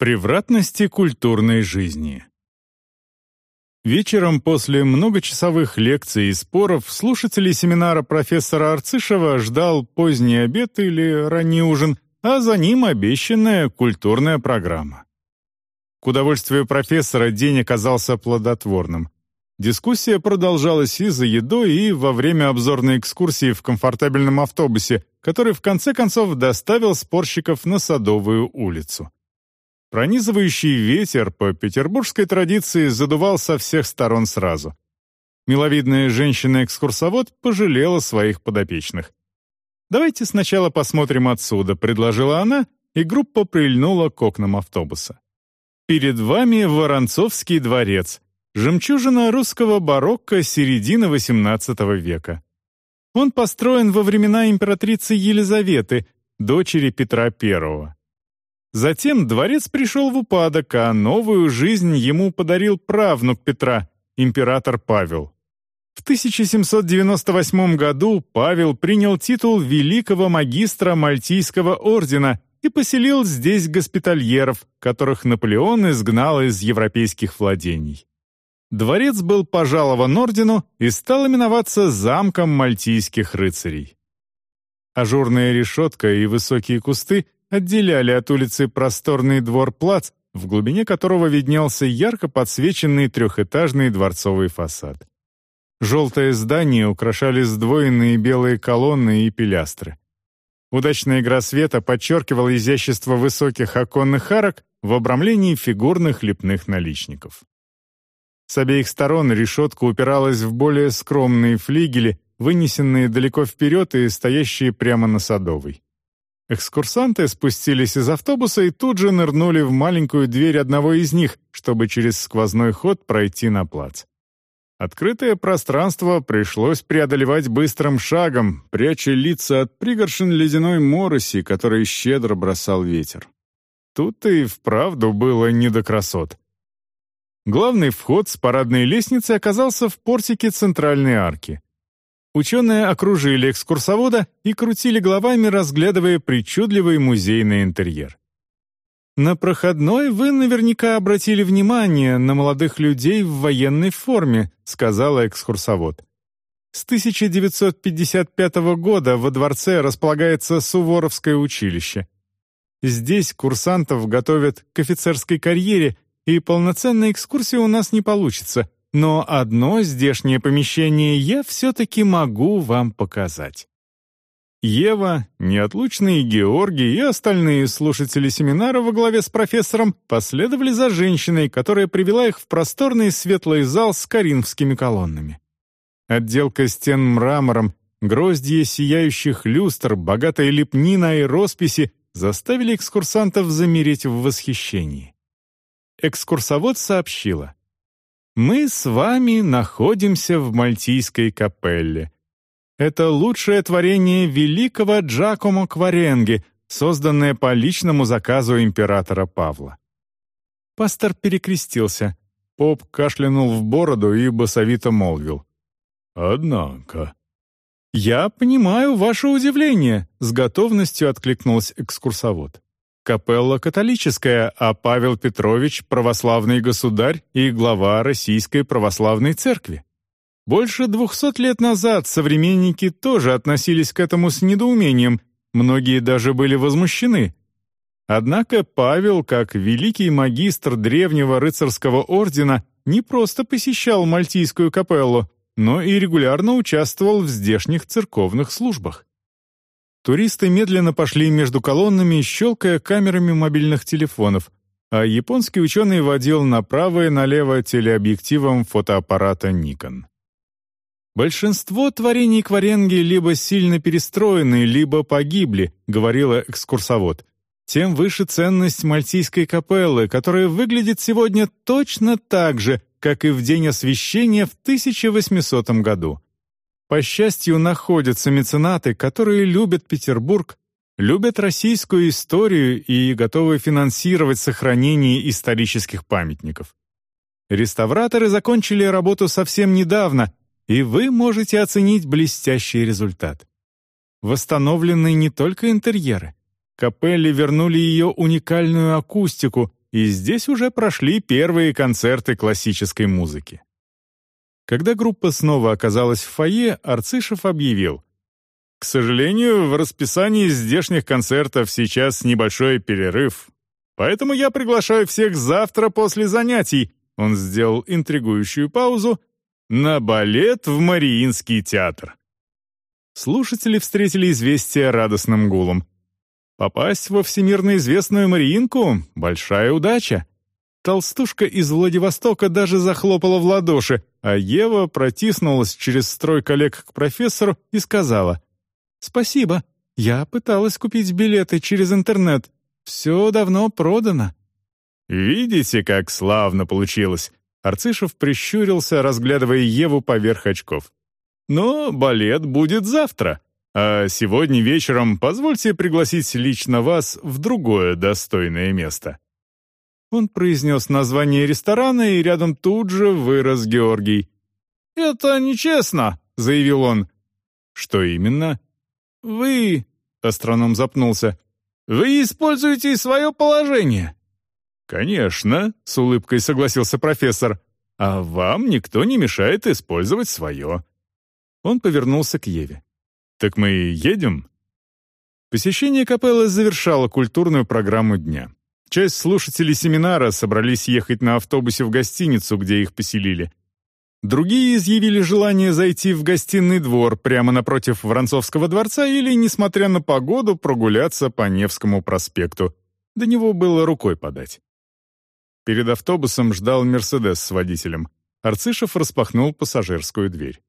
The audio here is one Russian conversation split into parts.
Превратности культурной жизни. Вечером после многочасовых лекций и споров слушателей семинара профессора Арцишева ждал поздний обед или ранний ужин, а за ним обещанная культурная программа. К удовольствию профессора день оказался плодотворным. Дискуссия продолжалась и за едой, и во время обзорной экскурсии в комфортабельном автобусе, который в конце концов доставил спорщиков на Садовую улицу. Пронизывающий ветер по петербургской традиции задувал со всех сторон сразу. Миловидная женщина-экскурсовод пожалела своих подопечных. «Давайте сначала посмотрим отсюда», — предложила она, и группа прильнула к окнам автобуса. «Перед вами Воронцовский дворец, жемчужина русского барокко середины XVIII века. Он построен во времена императрицы Елизаветы, дочери Петра I. Затем дворец пришел в упадок, а новую жизнь ему подарил правнук Петра, император Павел. В 1798 году Павел принял титул великого магистра Мальтийского ордена и поселил здесь госпитальеров, которых Наполеон изгнал из европейских владений. Дворец был пожалован ордену и стал именоваться замком мальтийских рыцарей. Ажурная решетка и высокие кусты отделяли от улицы просторный двор-плац, в глубине которого виднелся ярко подсвеченный трехэтажный дворцовый фасад. Желтое здание украшали сдвоенные белые колонны и пилястры. Удачная игра света подчеркивала изящество высоких оконных арок в обрамлении фигурных лепных наличников. С обеих сторон решетка упиралась в более скромные флигели, вынесенные далеко вперед и стоящие прямо на Садовой. Экскурсанты спустились из автобуса и тут же нырнули в маленькую дверь одного из них, чтобы через сквозной ход пройти на плац. Открытое пространство пришлось преодолевать быстрым шагом, пряча лица от пригоршин ледяной мороси, который щедро бросал ветер. Тут и вправду было не до красот. Главный вход с парадной лестницы оказался в портике центральной арки. Ученые окружили экскурсовода и крутили головами, разглядывая причудливый музейный интерьер. На проходной вы наверняка обратили внимание на молодых людей в военной форме, сказала экскурсовод. С 1955 года во дворце располагается Суворовское училище. Здесь курсантов готовят к офицерской карьере, и полноценной экскурсии у нас не получится, но одно здешнее помещение я все-таки могу вам показать. Ева, неотлучный Георгий и остальные слушатели семинара во главе с профессором последовали за женщиной, которая привела их в просторный светлый зал с коринфскими колоннами. Отделка стен мрамором, гроздья сияющих люстр, богатая лепнина и росписи заставили экскурсантов замереть в восхищении. Экскурсовод сообщила — мы с вами находимся в Мальтийской капелле. Это лучшее творение великого Джакомо Кваренги, созданное по личному заказу императора Павла. Пастор перекрестился. Поп кашлянул в бороду и басовито молвил. «Однако...» «Я понимаю ваше удивление», — с готовностью откликнулся экскурсовод. Капелла католическая, а Павел Петрович — православный государь и глава Российской православной церкви. Больше двухсот лет назад современники тоже относились к этому с недоумением, многие даже были возмущены. Однако Павел, как великий магистр древнего рыцарского ордена, не просто посещал Мальтийскую капеллу, но и регулярно участвовал в здешних церковных службах. Туристы медленно пошли между колоннами, щелкая камерами мобильных телефонов, а японский ученый водил направо и налево телеобъективом фотоаппарата Nikon. «Большинство творений Кваренги либо сильно перестроены, либо погибли», — говорила экскурсовод. «Тем выше ценность Мальтийской капеллы, которая выглядит сегодня точно так же, как и в день освящения в 1800 году. По счастью, находятся меценаты, которые любят Петербург, любят российскую историю и готовы финансировать сохранение исторических памятников. Реставраторы закончили работу совсем недавно, и вы можете оценить блестящий результат. Восстановлены не только интерьеры. Капелле вернули ее уникальную акустику, и здесь уже прошли первые концерты классической музыки. Когда группа снова оказалась в фойе, Арцишев объявил. «К сожалению, в расписании здешних концертов сейчас небольшой перерыв, поэтому я приглашаю всех завтра после занятий», он сделал интригующую паузу, «на балет в Мариинский театр». Слушатели встретили известие радостным гулом. Попасть во всемирно известную Мариинку — большая удача. Толстушка из Владивостока даже захлопала в ладоши, а Ева протиснулась через строй коллег к профессору и сказала «Спасибо, я пыталась купить билеты через интернет. Все давно продано». «Видите, как славно получилось?» Арцишев прищурился, разглядывая Еву поверх очков. «Но балет будет завтра, а сегодня вечером позвольте пригласить лично вас в другое достойное место». Он произнес название ресторана, и рядом тут же вырос Георгий. «Это нечестно», — заявил он. «Что именно?» «Вы...» — астроном запнулся. «Вы используете свое положение». «Конечно», — с улыбкой согласился профессор. «А вам никто не мешает использовать свое». Он повернулся к Еве. «Так мы едем?» Посещение капеллы завершало культурную программу дня. Часть слушателей семинара собрались ехать на автобусе в гостиницу, где их поселили. Другие изъявили желание зайти в гостиный двор прямо напротив Воронцовского дворца или, несмотря на погоду, прогуляться по Невскому проспекту. До него было рукой подать. Перед автобусом ждал «Мерседес» с водителем. Арцишев распахнул пассажирскую дверь.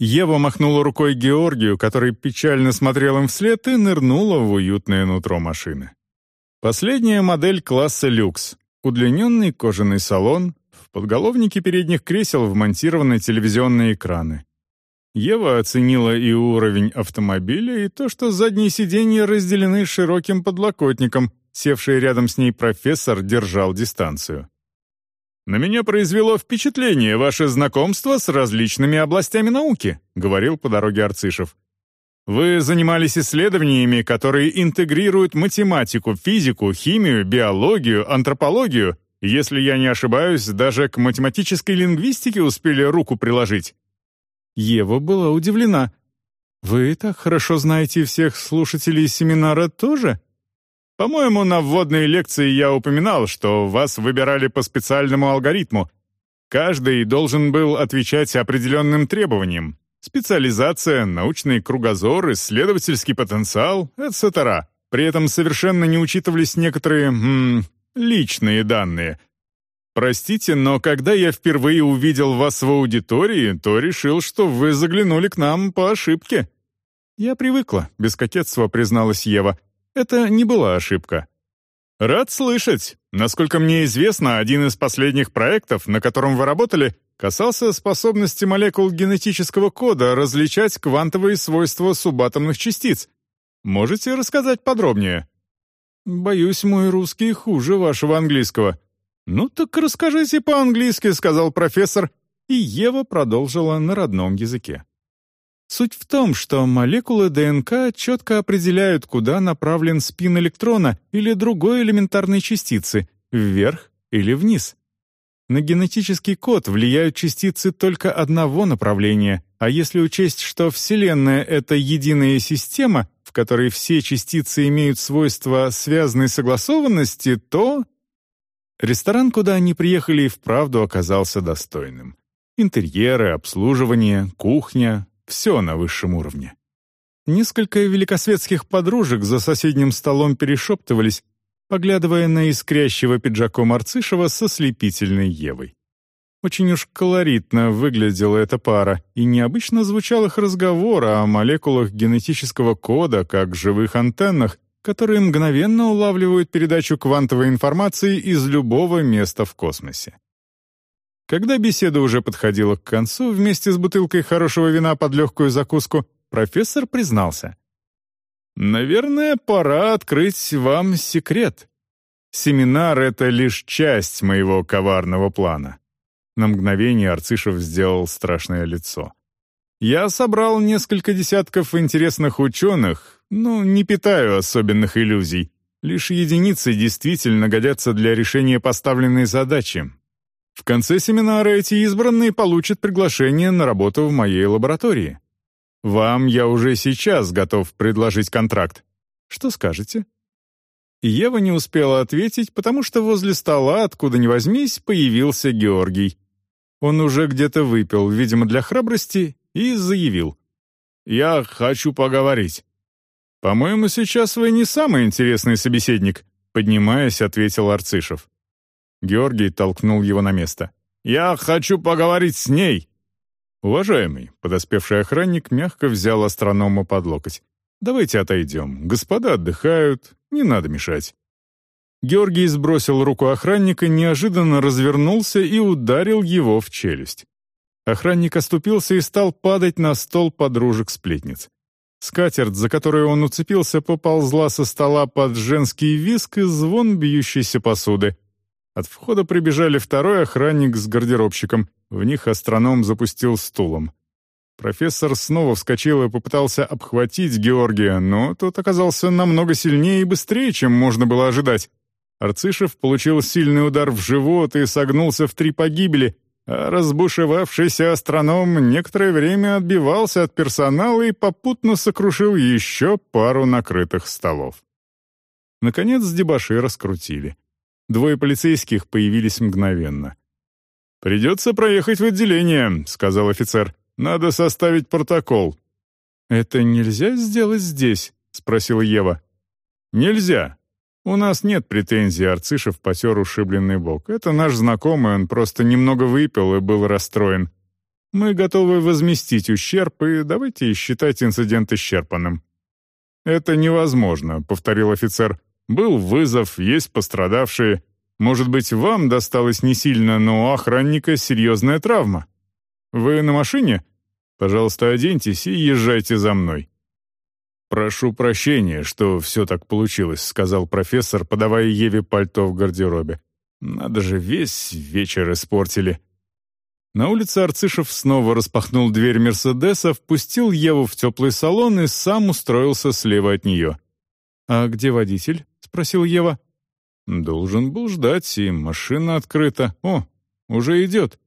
Ева махнула рукой Георгию, который печально смотрел им вслед, и нырнула в уютное нутро машины. Последняя модель класса люкс. Удлиненный кожаный салон, в подголовнике передних кресел вмонтированы телевизионные экраны. Ева оценила и уровень автомобиля, и то, что задние сиденья разделены широким подлокотником, севший рядом с ней профессор держал дистанцию. «На меня произвело впечатление ваше знакомство с различными областями науки», говорил по дороге Арцишев. Вы занимались исследованиями, которые интегрируют математику, физику, химию, биологию, антропологию. Если я не ошибаюсь, даже к математической лингвистике успели руку приложить». Ева была удивлена. «Вы так хорошо знаете всех слушателей семинара тоже?» «По-моему, на вводной лекции я упоминал, что вас выбирали по специальному алгоритму. Каждый должен был отвечать определенным требованиям. Специализация, научный кругозор, исследовательский потенциал, etc. При этом совершенно не учитывались некоторые м, личные данные. Простите, но когда я впервые увидел вас в аудитории, то решил, что вы заглянули к нам по ошибке. Я привыкла, без кокетства призналась Ева. Это не была ошибка. Рад слышать. Насколько мне известно, один из последних проектов, на котором вы работали, касался способности молекул генетического кода различать квантовые свойства субатомных частиц. Можете рассказать подробнее? Боюсь, мой русский хуже вашего английского. Ну так расскажите по-английски, сказал профессор, и Ева продолжила на родном языке. Суть в том, что молекулы ДНК четко определяют, куда направлен спин электрона или другой элементарной частицы, вверх или вниз. На генетический код влияют частицы только одного направления, а если учесть, что Вселенная — это единая система, в которой все частицы имеют свойства связанной согласованности, то... Ресторан, куда они приехали, вправду оказался достойным. Интерьеры, обслуживание, кухня — все на высшем уровне. Несколько великосветских подружек за соседним столом перешептывались, поглядывая на искрящего пиджаком Арцишева со слепительной Евой. Очень уж колоритно выглядела эта пара, и необычно звучал их разговор о молекулах генетического кода, как живых антеннах, которые мгновенно улавливают передачу квантовой информации из любого места в космосе. Когда беседа уже подходила к концу, вместе с бутылкой хорошего вина под легкую закуску, профессор признался. Наверное, пора открыть вам секрет. Семинар — это лишь часть моего коварного плана. На мгновение Арцишев сделал страшное лицо. Я собрал несколько десятков интересных ученых, ну, не питаю особенных иллюзий. Лишь единицы действительно годятся для решения поставленной задачи. В конце семинара эти избранные получат приглашение на работу в моей лаборатории. Вам я уже сейчас готов предложить контракт. Что скажете?» Ева не успела ответить, потому что возле стола, откуда ни возьмись, появился Георгий. Он уже где-то выпил, видимо, для храбрости, и заявил. «Я хочу поговорить». «По-моему, сейчас вы не самый интересный собеседник», поднимаясь, ответил Арцишев. Георгий толкнул его на место. «Я хочу поговорить с ней!» «Уважаемый», — подоспевший охранник мягко взял астронома под локоть. «Давайте отойдем. Господа отдыхают, не надо мешать». Георгий сбросил руку охранника, неожиданно развернулся и ударил его в челюсть. Охранник оступился и стал падать на стол подружек-сплетниц. Скатерть, за которую он уцепился, поползла со стола под женский виск и звон бьющейся посуды. От входа прибежали второй охранник с гардеробщиком. В них астроном запустил стулом. Профессор снова вскочил и попытался обхватить Георгия, но тот оказался намного сильнее и быстрее, чем можно было ожидать. Арцишев получил сильный удар в живот и согнулся в три погибели, а разбушевавшийся астроном некоторое время отбивался от персонала и попутно сокрушил еще пару накрытых столов. Наконец дебаши раскрутили. Двое полицейских появились мгновенно. «Придется проехать в отделение», — сказал офицер. «Надо составить протокол». «Это нельзя сделать здесь?» — спросила Ева. «Нельзя. «У нас нет претензий», — Арцишев потер ушибленный бок. «Это наш знакомый, он просто немного выпил и был расстроен. Мы готовы возместить ущерб, и давайте считать инцидент исчерпанным». «Это невозможно», — повторил офицер. «Был вызов, есть пострадавшие. Может быть, вам досталось не сильно, но у охранника серьезная травма. Вы на машине? Пожалуйста, оденьтесь и езжайте за мной». «Прошу прощения, что все так получилось», — сказал профессор, подавая Еве пальто в гардеробе. «Надо же, весь вечер испортили». На улице Арцишев снова распахнул дверь Мерседеса, впустил Еву в теплый салон и сам устроился слева от нее. «А где водитель?» — спросил Ева. «Должен был ждать, и машина открыта. О, уже идет».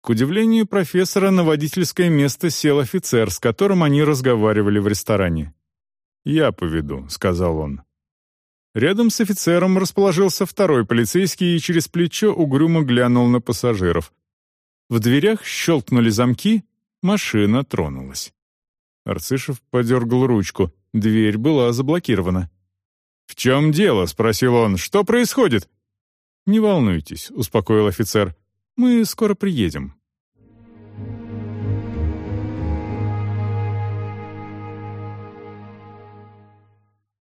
К удивлению профессора на водительское место сел офицер, с которым они разговаривали в ресторане. «Я поведу», — сказал он. Рядом с офицером расположился второй полицейский и через плечо угрюмо глянул на пассажиров. В дверях щелкнули замки, машина тронулась. Арцишев подергал ручку, дверь была заблокирована. «В чем дело?» — спросил он. «Что происходит?» «Не волнуйтесь», — успокоил офицер. Мы скоро приедем.